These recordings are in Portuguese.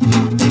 Música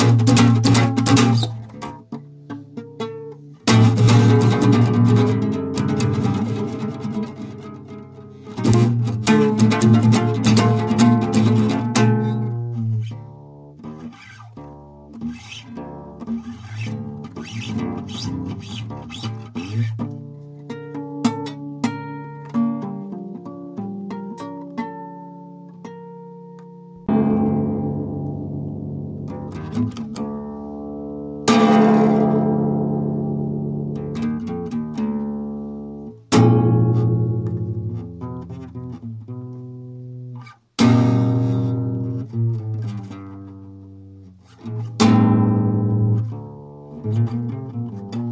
うん。